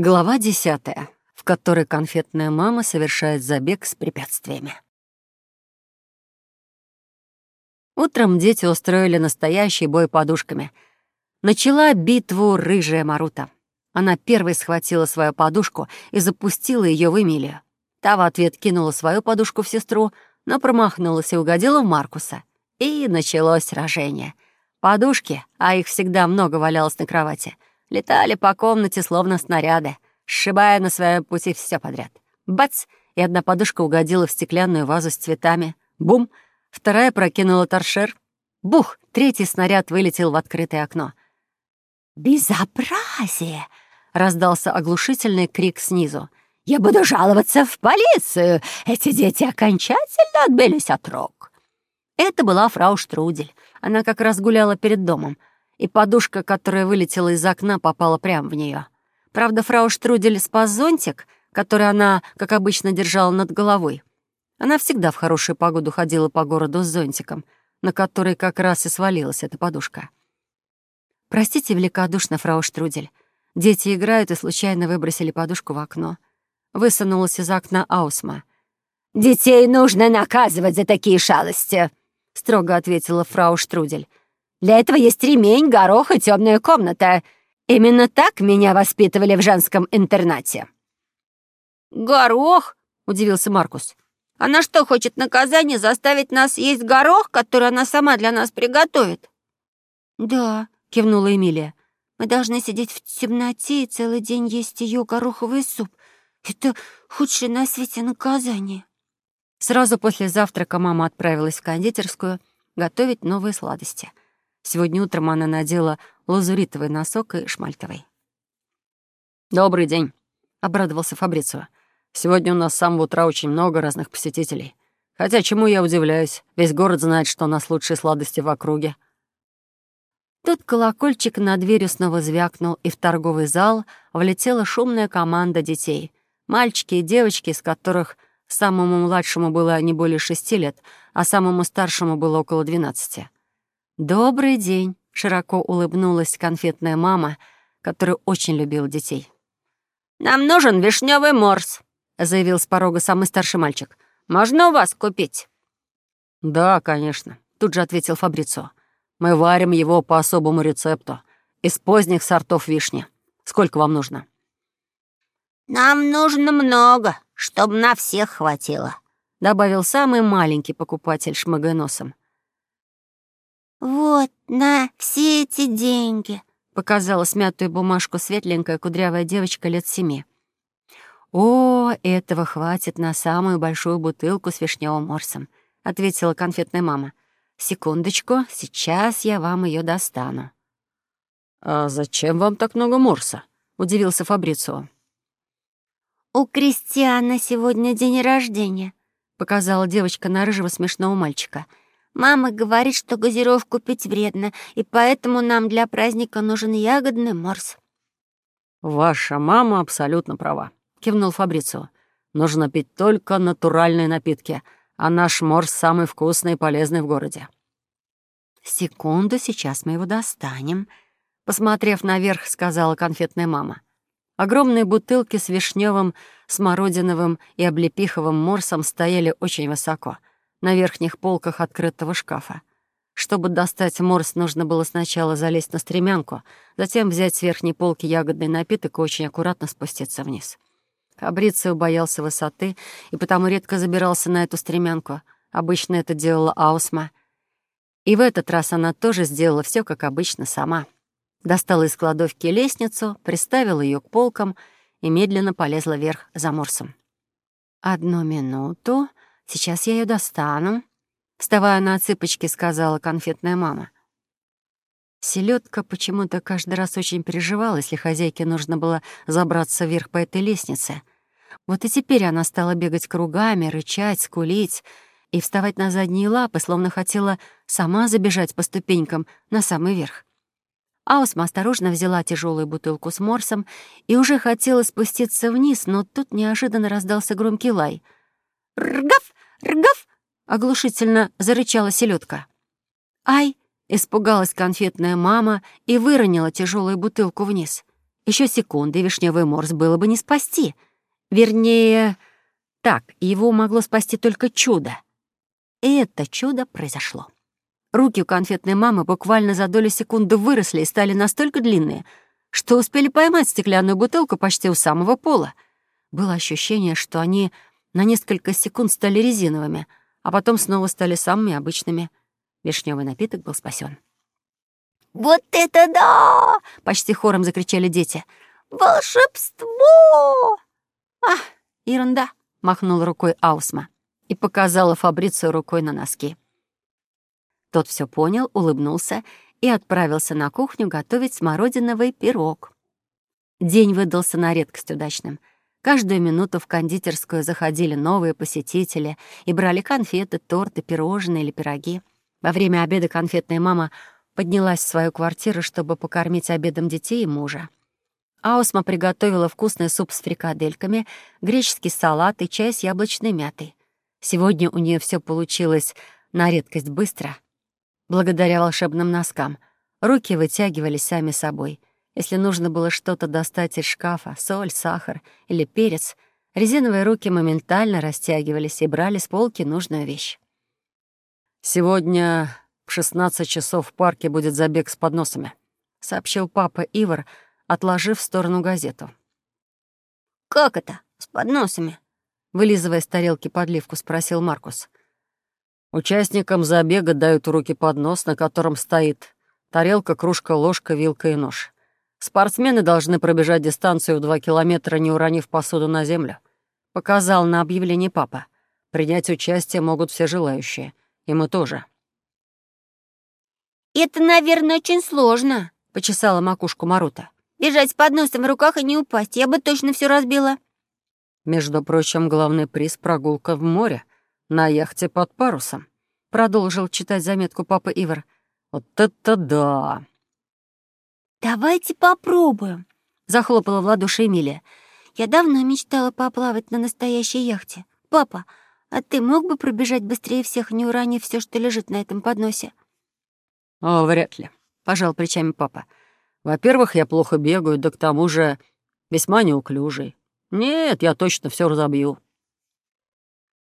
Глава десятая, в которой конфетная мама совершает забег с препятствиями. Утром дети устроили настоящий бой подушками. Начала битву рыжая Марута. Она первой схватила свою подушку и запустила ее в Эмилию. Та в ответ кинула свою подушку в сестру, но промахнулась и угодила в Маркуса. И началось сражение. Подушки, а их всегда много валялось на кровати — летали по комнате, словно снаряды, сшибая на своем пути все подряд. Бац! И одна подушка угодила в стеклянную вазу с цветами. Бум! Вторая прокинула торшер. Бух! Третий снаряд вылетел в открытое окно. «Безобразие!» — раздался оглушительный крик снизу. «Я буду жаловаться в полицию! Эти дети окончательно отбились от рук!» Это была фрау Штрудель. Она как раз гуляла перед домом и подушка, которая вылетела из окна, попала прямо в нее. Правда, фрау Штрудель спас зонтик, который она, как обычно, держала над головой. Она всегда в хорошую погоду ходила по городу с зонтиком, на который как раз и свалилась эта подушка. «Простите великодушно, фрау Штрудель. Дети играют и случайно выбросили подушку в окно». Высунулась из окна Аусма. «Детей нужно наказывать за такие шалости», — строго ответила фрау Штрудель. Для этого есть ремень, горох и темная комната. Именно так меня воспитывали в женском интернате». «Горох?» — удивился Маркус. «Она что, хочет наказание заставить нас есть горох, который она сама для нас приготовит?» «Да», — кивнула Эмилия. «Мы должны сидеть в темноте и целый день есть ее гороховый суп. Это худшее на свете наказание». Сразу после завтрака мама отправилась в кондитерскую готовить новые сладости — Сегодня утром она надела лазуритовый носок и шмальтовый. «Добрый день», — обрадовался Фабрицио. «Сегодня у нас с самого утра очень много разных посетителей. Хотя чему я удивляюсь, весь город знает, что у нас лучшие сладости в округе». Тут колокольчик над дверью снова звякнул, и в торговый зал влетела шумная команда детей. Мальчики и девочки, из которых самому младшему было не более шести лет, а самому старшему было около двенадцати. «Добрый день», — широко улыбнулась конфетная мама, которая очень любила детей. «Нам нужен вишневый морс», — заявил с порога самый старший мальчик. «Можно у вас купить?» «Да, конечно», — тут же ответил Фабрицо. «Мы варим его по особому рецепту, из поздних сортов вишни. Сколько вам нужно?» «Нам нужно много, чтобы на всех хватило», — добавил самый маленький покупатель, шмыгая носом. «Вот, на все эти деньги», — показала смятую бумажку светленькая кудрявая девочка лет семи. «О, этого хватит на самую большую бутылку с вишневым морсом», — ответила конфетная мама. «Секундочку, сейчас я вам ее достану». «А зачем вам так много морса?» — удивился Фабрицио. «У Кристиана сегодня день рождения», — показала девочка на рыжего смешного мальчика — Мама говорит, что газировку пить вредно, и поэтому нам для праздника нужен ягодный морс». «Ваша мама абсолютно права», — кивнул Фабрицио. «Нужно пить только натуральные напитки, а наш морс самый вкусный и полезный в городе». «Секунду, сейчас мы его достанем», — посмотрев наверх, сказала конфетная мама. Огромные бутылки с вишневым, смородиновым и облепиховым морсом стояли очень высоко — на верхних полках открытого шкафа. Чтобы достать морс, нужно было сначала залезть на стремянку, затем взять с верхней полки ягодный напиток и очень аккуратно спуститься вниз. Фабрицио боялся высоты и потому редко забирался на эту стремянку. Обычно это делала Аусма. И в этот раз она тоже сделала все как обычно, сама. Достала из кладовки лестницу, приставила ее к полкам и медленно полезла вверх за морсом. «Одну минуту», Сейчас я ее достану», — вставая на цыпочки, сказала конфетная мама. Селедка почему-то каждый раз очень переживала, если хозяйке нужно было забраться вверх по этой лестнице. Вот и теперь она стала бегать кругами, рычать, скулить и вставать на задние лапы, словно хотела сама забежать по ступенькам на самый верх. Аусма осторожно взяла тяжелую бутылку с морсом и уже хотела спуститься вниз, но тут неожиданно раздался громкий лай. «Ргав! «Ргав!» — оглушительно зарычала селедка. «Ай!» — испугалась конфетная мама и выронила тяжелую бутылку вниз. Еще секунды, вишневый морс было бы не спасти. Вернее, так, его могло спасти только чудо. И это чудо произошло. Руки у конфетной мамы буквально за долю секунды выросли и стали настолько длинные, что успели поймать стеклянную бутылку почти у самого пола. Было ощущение, что они на несколько секунд стали резиновыми, а потом снова стали самыми обычными. Вишневый напиток был спасен. «Вот это да!» — почти хором закричали дети. «Волшебство!» «Ах, ерунда!» — махнул рукой Аусма и показала Фабрицию рукой на носки. Тот все понял, улыбнулся и отправился на кухню готовить смородиновый пирог. День выдался на редкость удачным. Каждую минуту в кондитерскую заходили новые посетители и брали конфеты, торты, пирожные или пироги. Во время обеда конфетная мама поднялась в свою квартиру, чтобы покормить обедом детей и мужа. Аусма приготовила вкусный суп с фрикадельками, греческий салат и чай с яблочной мятой. Сегодня у нее все получилось на редкость быстро — благодаря волшебным носкам. Руки вытягивались сами собой. Если нужно было что-то достать из шкафа, соль, сахар или перец, резиновые руки моментально растягивались и брали с полки нужную вещь. «Сегодня в 16 часов в парке будет забег с подносами», — сообщил папа Ивар, отложив в сторону газету. «Как это? С подносами?» Вылизывая с тарелки подливку, спросил Маркус. Участникам забега дают в руки поднос, на котором стоит тарелка, кружка, ложка, вилка и нож. Спортсмены должны пробежать дистанцию в два километра, не уронив посуду на землю. Показал на объявлении папа. Принять участие могут все желающие. И мы тоже. «Это, наверное, очень сложно», — почесала макушку Марута. «Бежать с подносом в руках и не упасть. Я бы точно все разбила». Между прочим, главный приз — прогулка в море на яхте под парусом», — продолжил читать заметку папа Ивар. «Вот это да!» «Давайте попробуем», — захлопала в ладоши Эмилия. «Я давно мечтала поплавать на настоящей яхте. Папа, а ты мог бы пробежать быстрее всех, не уронив все, что лежит на этом подносе?» «О, вряд ли», — пожал плечами папа. «Во-первых, я плохо бегаю, да к тому же весьма неуклюжий. Нет, я точно все разобью».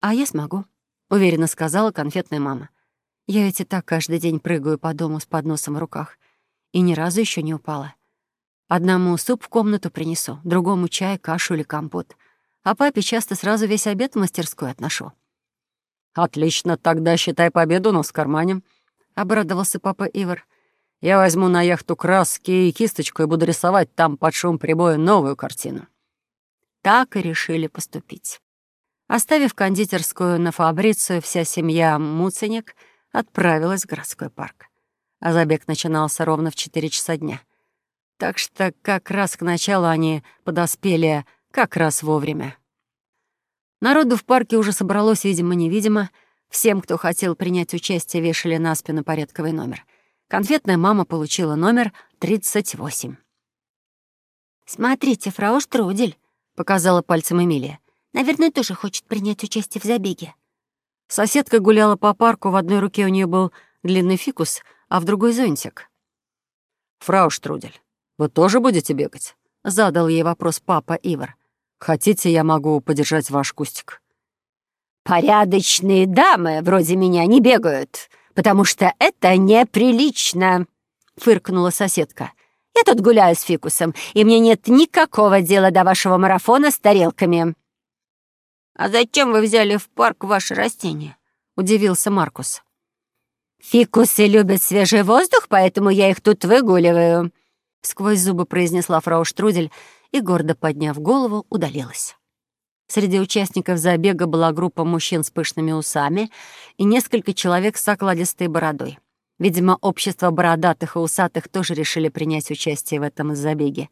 «А я смогу», — уверенно сказала конфетная мама. «Я ведь и так каждый день прыгаю по дому с подносом в руках. И ни разу еще не упала. Одному суп в комнату принесу, другому чай, кашу или компот. А папе часто сразу весь обед в мастерскую отношу». «Отлично, тогда считай победу у нас в кармане», — обрадовался папа Ивар. «Я возьму на яхту краски и кисточку и буду рисовать там под шум прибоя новую картину». Так и решили поступить. Оставив кондитерскую на Фабрицию, вся семья Муценек отправилась в городской парк. А забег начинался ровно в 4 часа дня. Так что как раз к началу они подоспели как раз вовремя. Народу в парке уже собралось, видимо-невидимо. Всем, кто хотел принять участие, вешали на спину порядковый номер. Конфетная мама получила номер 38. «Смотрите, фрау Штрудель», — показала пальцем Эмилия. Наверное, тоже хочет принять участие в забеге. Соседка гуляла по парку, в одной руке у нее был длинный фикус, а в другой — зонтик. «Фрау Штрудель, вы тоже будете бегать?» — задал ей вопрос папа Ивар. «Хотите, я могу подержать ваш кустик?» «Порядочные дамы вроде меня не бегают, потому что это неприлично», — фыркнула соседка. «Я тут гуляю с фикусом, и мне нет никакого дела до вашего марафона с тарелками». «А зачем вы взяли в парк ваши растения?» — удивился Маркус. «Фикусы любят свежий воздух, поэтому я их тут выгуливаю», — сквозь зубы произнесла фрау Штрудель и, гордо подняв голову, удалилась. Среди участников забега была группа мужчин с пышными усами и несколько человек с окладистой бородой. Видимо, общество бородатых и усатых тоже решили принять участие в этом забеге.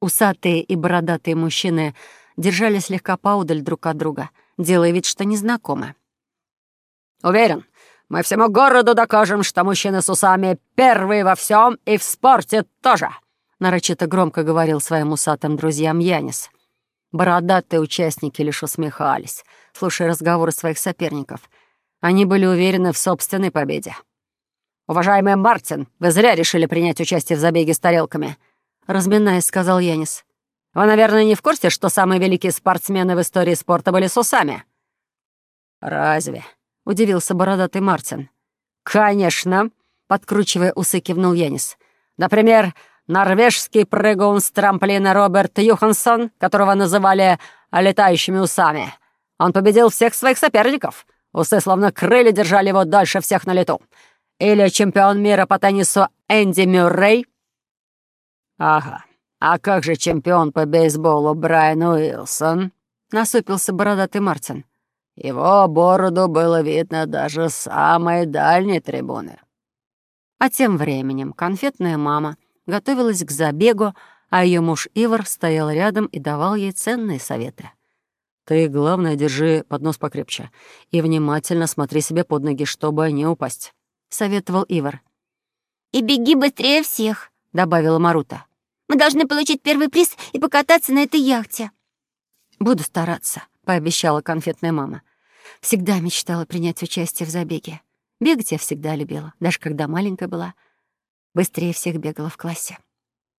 Усатые и бородатые мужчины — держали слегка поудаль друг от друга, делая вид, что незнакомы. «Уверен, мы всему городу докажем, что мужчины с усами первые во всем и в спорте тоже», нарочито громко говорил своим усатым друзьям Янис. Бородатые участники лишь усмехались, слушая разговоры своих соперников. Они были уверены в собственной победе. «Уважаемый Мартин, вы зря решили принять участие в забеге с тарелками. — разминаясь, сказал Янис. «Вы, наверное, не в курсе, что самые великие спортсмены в истории спорта были с усами?» «Разве?» — удивился бородатый Мартин. «Конечно!» — подкручивая усы, кивнул Янис. «Например, норвежский прыгун с трамплина Роберт Юхансон, которого называли «летающими усами». Он победил всех своих соперников. Усы словно крылья держали его дальше всех на лету. Или чемпион мира по теннису Энди Мюррей. Ага. А как же чемпион по бейсболу Брайан Уилсон? Насупился бородатый Мартин. Его бороду было видно даже с самой дальней трибуны. А тем временем конфетная мама готовилась к забегу, а ее муж Ивар стоял рядом и давал ей ценные советы. «Ты, главное, держи поднос покрепче и внимательно смотри себе под ноги, чтобы не упасть», — советовал Ивар. «И беги быстрее всех», — добавила Марута. «Мы должны получить первый приз и покататься на этой яхте». «Буду стараться», — пообещала конфетная мама. Всегда мечтала принять участие в забеге. Бегать я всегда любила, даже когда маленькая была. Быстрее всех бегала в классе.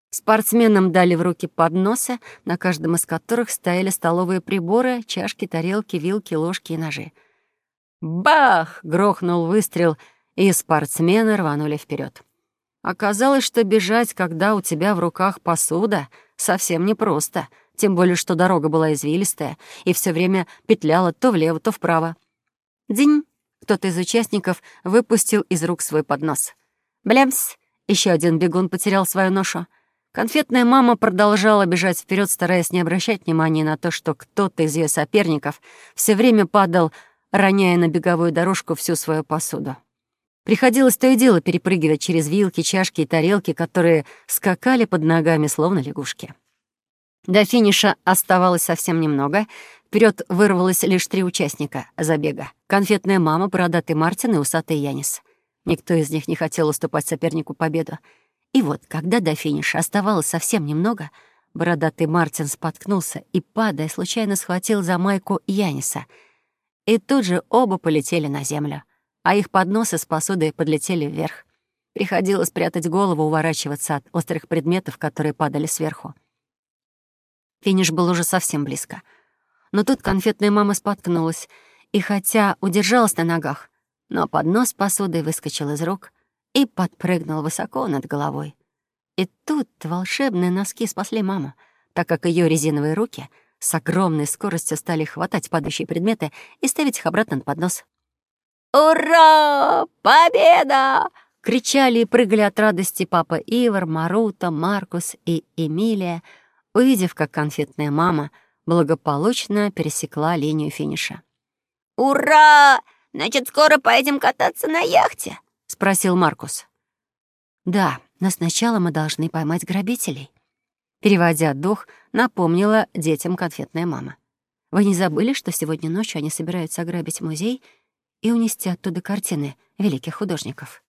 Спортсменам дали в руки подносы, на каждом из которых стояли столовые приборы, чашки, тарелки, вилки, ложки и ножи. Бах! грохнул выстрел, и спортсмены рванули вперед. Оказалось, что бежать, когда у тебя в руках посуда, совсем непросто, тем более, что дорога была извилистая и все время петляла то влево, то вправо. День! Кто-то из участников выпустил из рук свой поднос. Блямс! Еще один бегун потерял свою ношу. Конфетная мама продолжала бежать вперед, стараясь не обращать внимания на то, что кто-то из ее соперников все время падал, роняя на беговую дорожку всю свою посуду. Приходилось то и дело перепрыгивать через вилки, чашки и тарелки, которые скакали под ногами, словно лягушки. До финиша оставалось совсем немного. Вперед вырвалось лишь три участника забега. Конфетная мама, бородатый Мартин и усатый Янис. Никто из них не хотел уступать сопернику победу. И вот, когда до финиша оставалось совсем немного, бородатый Мартин споткнулся и, падая, случайно схватил за майку Яниса. И тут же оба полетели на землю, а их подносы с посудой подлетели вверх. Приходилось прятать голову, уворачиваться от острых предметов, которые падали сверху. Финиш был уже совсем близко. Но тут конфетная мама споткнулась, и хотя удержалась на ногах, но поднос с посудой выскочил из рук — и подпрыгнул высоко над головой. И тут волшебные носки спасли маму, так как ее резиновые руки с огромной скоростью стали хватать падающие предметы и ставить их обратно на поднос. «Ура! Победа!» — кричали и прыгали от радости папа Ивар, Марута, Маркус и Эмилия, увидев, как конфетная мама благополучно пересекла линию финиша. «Ура! Значит, скоро поедем кататься на яхте!» — спросил Маркус. «Да, но сначала мы должны поймать грабителей». Переводя дух, напомнила детям конфетная мама. «Вы не забыли, что сегодня ночью они собираются ограбить музей и унести оттуда картины великих художников?»